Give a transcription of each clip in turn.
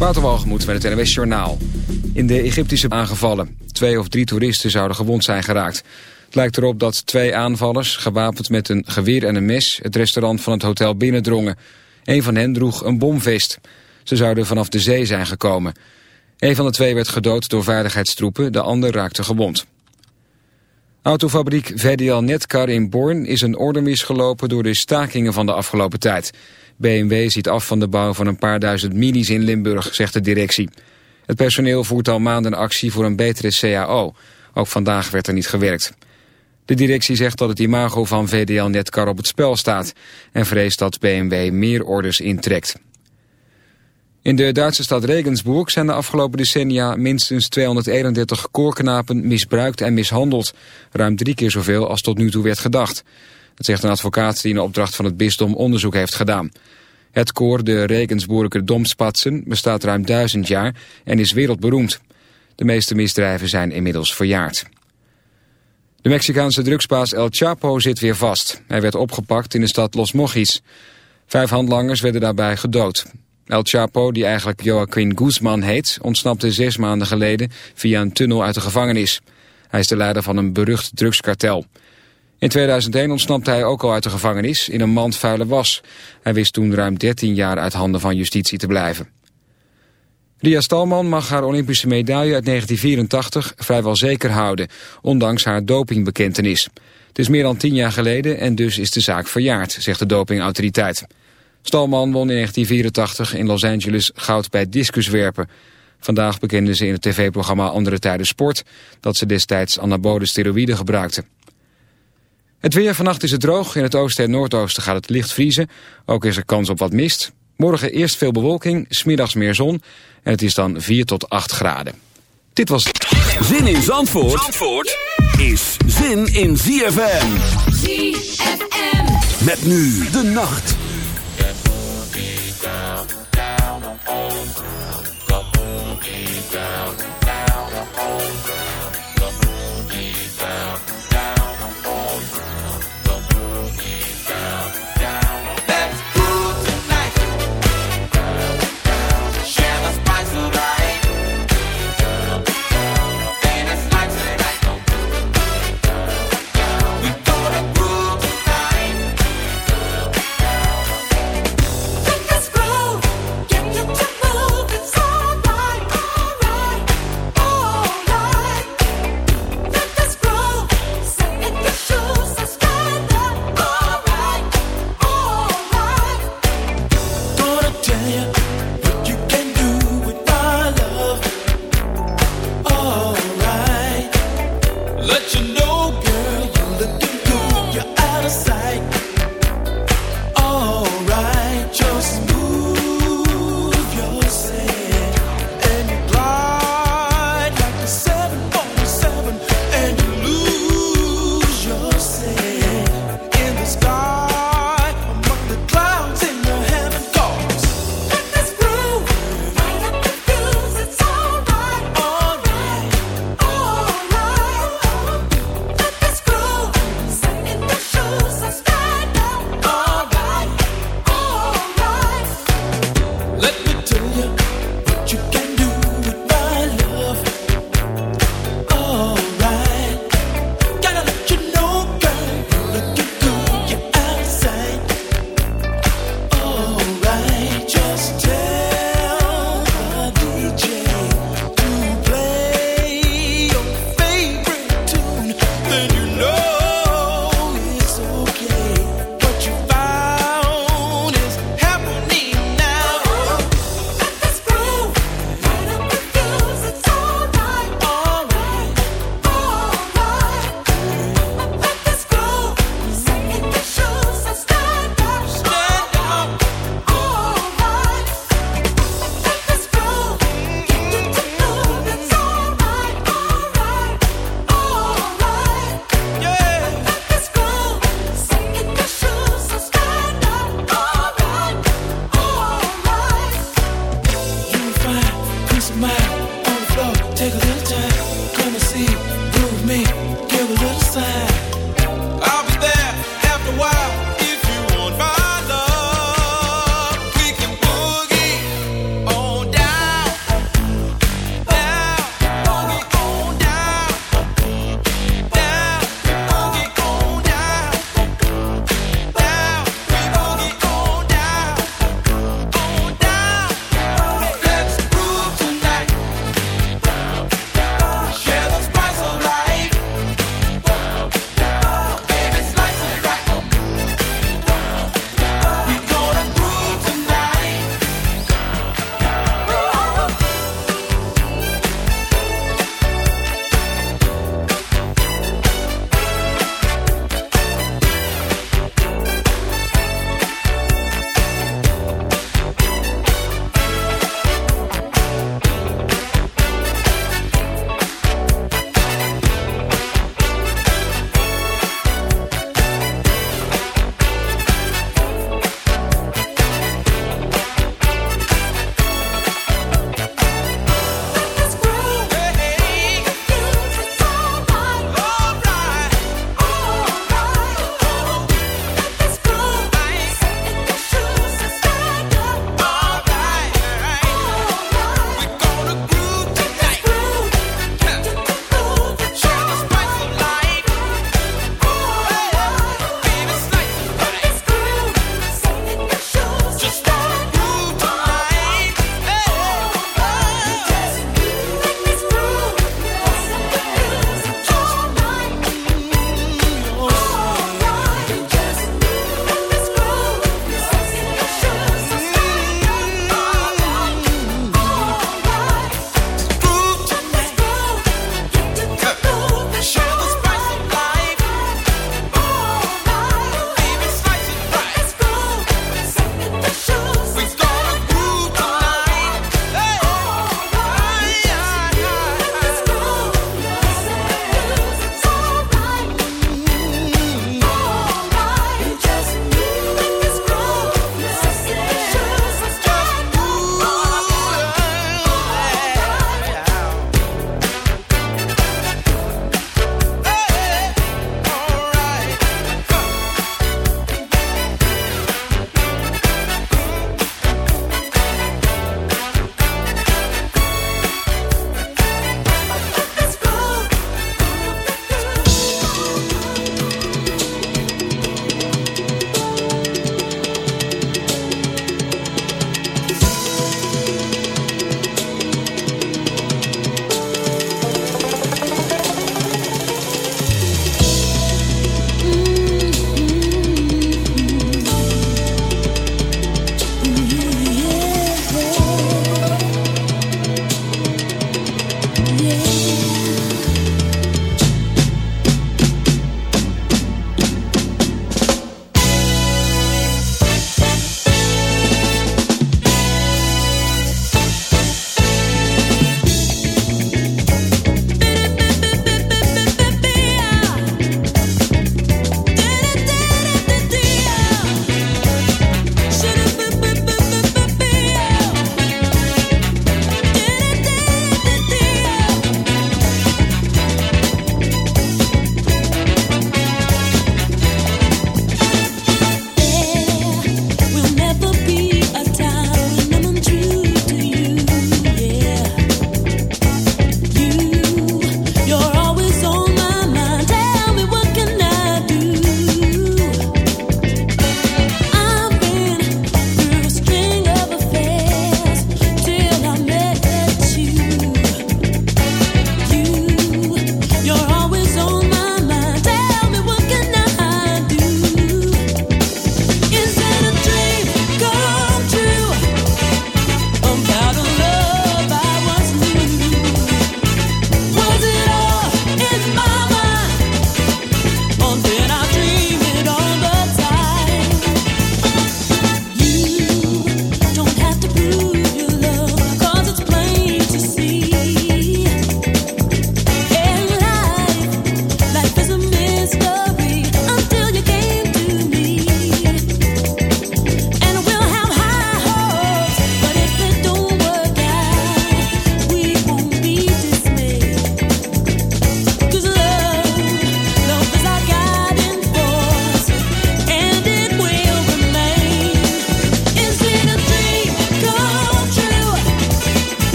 Waterwalgemoed met het NWS Journaal. In de Egyptische aangevallen. Twee of drie toeristen zouden gewond zijn geraakt. Het lijkt erop dat twee aanvallers, gewapend met een geweer en een mes... het restaurant van het hotel binnendrongen. Een van hen droeg een bomvest. Ze zouden vanaf de zee zijn gekomen. Een van de twee werd gedood door veiligheidstroepen, de ander raakte gewond. Autofabriek VDL Netcar in Born is een orde misgelopen door de stakingen van de afgelopen tijd. BMW ziet af van de bouw van een paar duizend minis in Limburg, zegt de directie. Het personeel voert al maanden actie voor een betere CAO. Ook vandaag werd er niet gewerkt. De directie zegt dat het imago van VDL Netcar op het spel staat... en vreest dat BMW meer orders intrekt. In de Duitse stad Regensburg zijn de afgelopen decennia minstens 231 koorknapen misbruikt en mishandeld. Ruim drie keer zoveel als tot nu toe werd gedacht. Dat zegt een advocaat die in opdracht van het bisdom onderzoek heeft gedaan. Het koor, de Regensburger Domspatsen, bestaat ruim duizend jaar en is wereldberoemd. De meeste misdrijven zijn inmiddels verjaard. De Mexicaanse drugsbaas El Chapo zit weer vast. Hij werd opgepakt in de stad Los Mojis. Vijf handlangers werden daarbij gedood. El Chapo, die eigenlijk Joaquin Guzman heet, ontsnapte zes maanden geleden via een tunnel uit de gevangenis. Hij is de leider van een berucht drugskartel. In 2001 ontsnapte hij ook al uit de gevangenis in een mand vuile was. Hij wist toen ruim 13 jaar uit handen van justitie te blijven. Ria Stalman mag haar Olympische medaille uit 1984 vrijwel zeker houden, ondanks haar dopingbekentenis. Het is meer dan 10 jaar geleden en dus is de zaak verjaard, zegt de dopingautoriteit. Stalman won in 1984 in Los Angeles goud bij discuswerpen. Vandaag bekende ze in het tv-programma Andere Tijden Sport... dat ze destijds anabole steroïden gebruikte. Het weer vannacht is het droog. In het oosten en noordoosten gaat het licht vriezen. Ook is er kans op wat mist. Morgen eerst veel bewolking, smiddags meer zon. En het is dan 4 tot 8 graden. Dit was... Zin in Zandvoort, Zandvoort is zin in ZFM. ZFM. Met nu de nacht.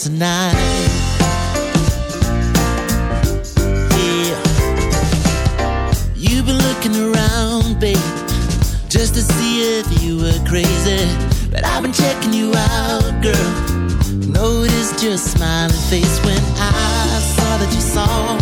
Tonight. Yeah, you've been looking around, babe, just to see if you were crazy, but I've been checking you out, girl. Noticed your smiling face when I saw that you saw,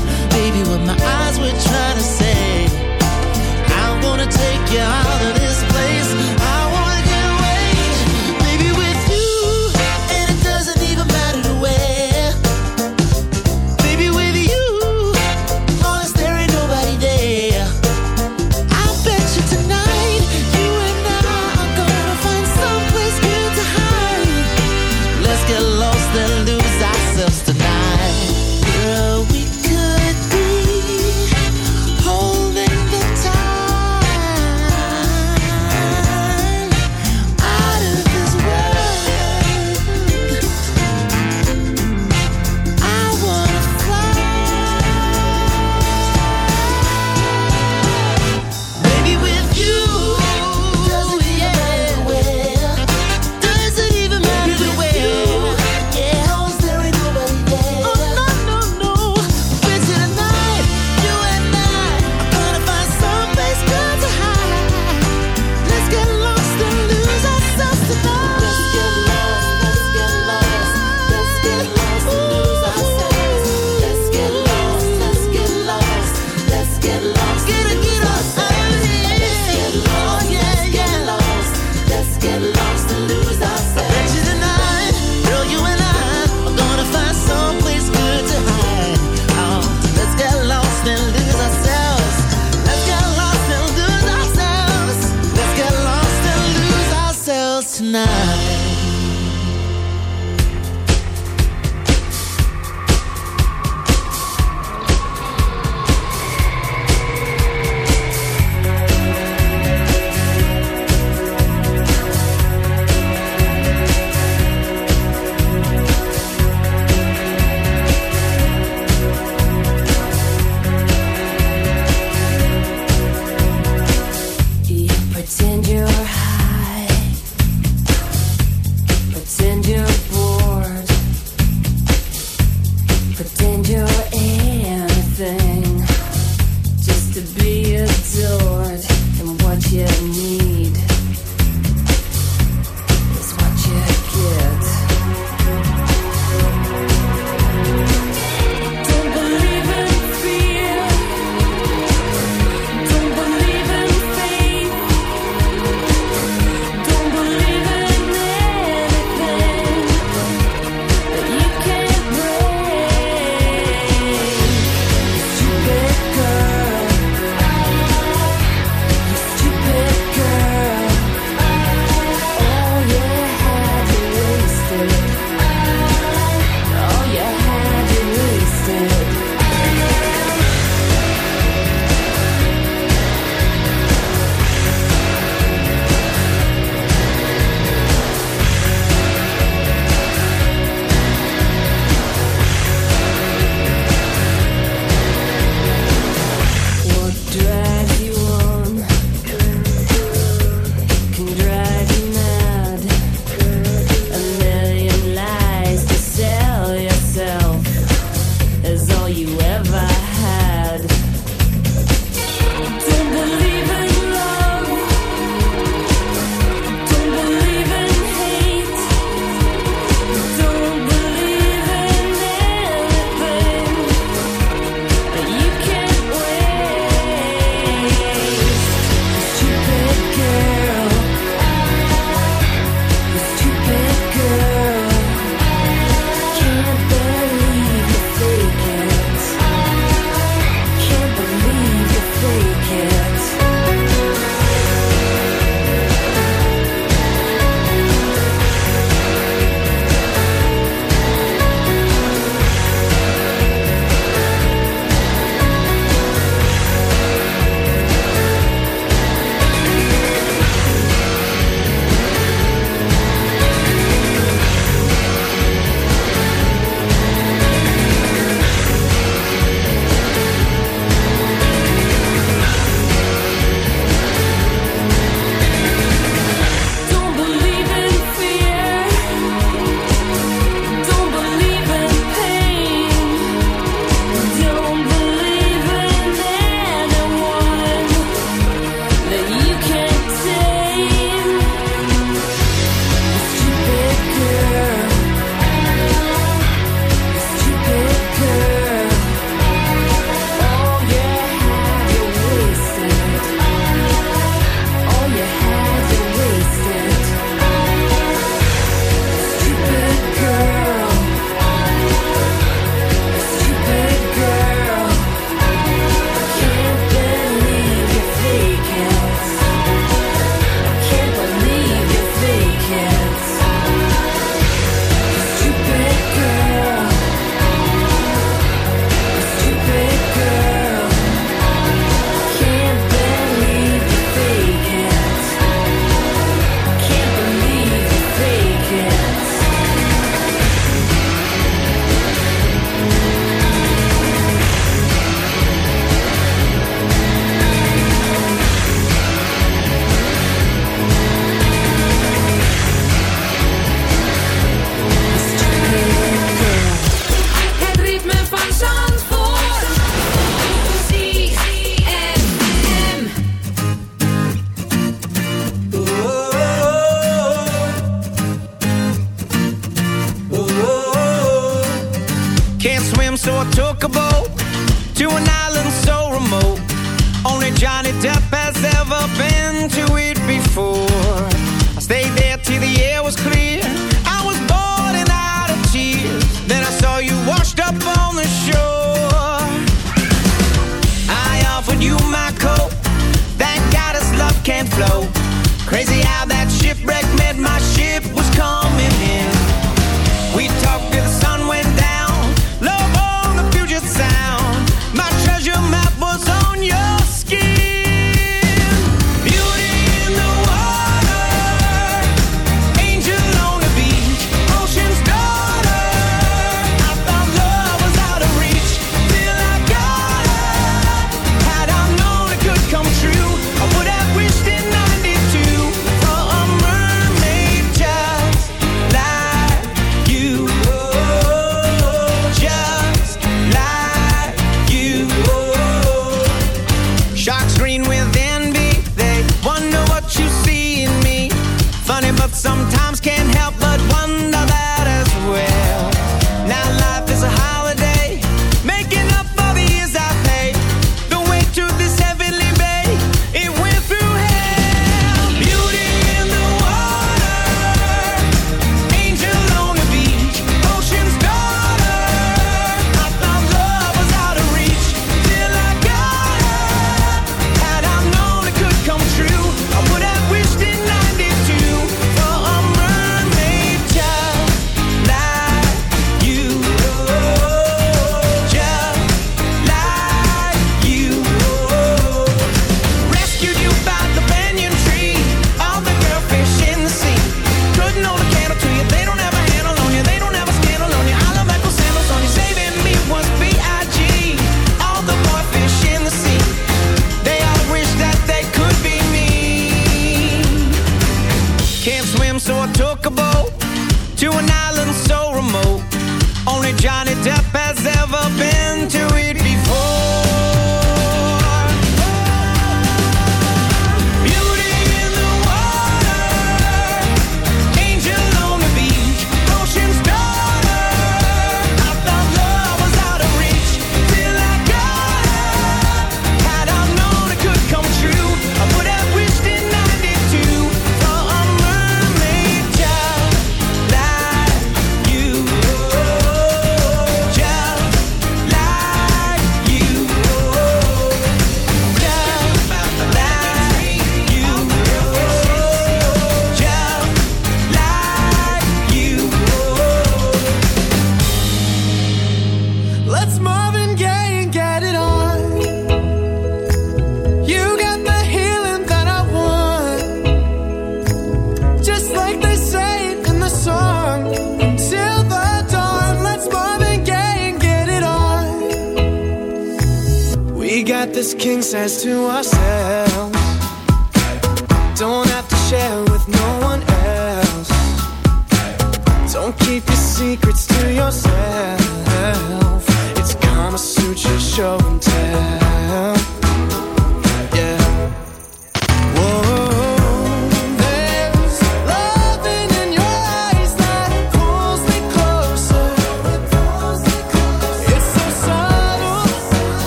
said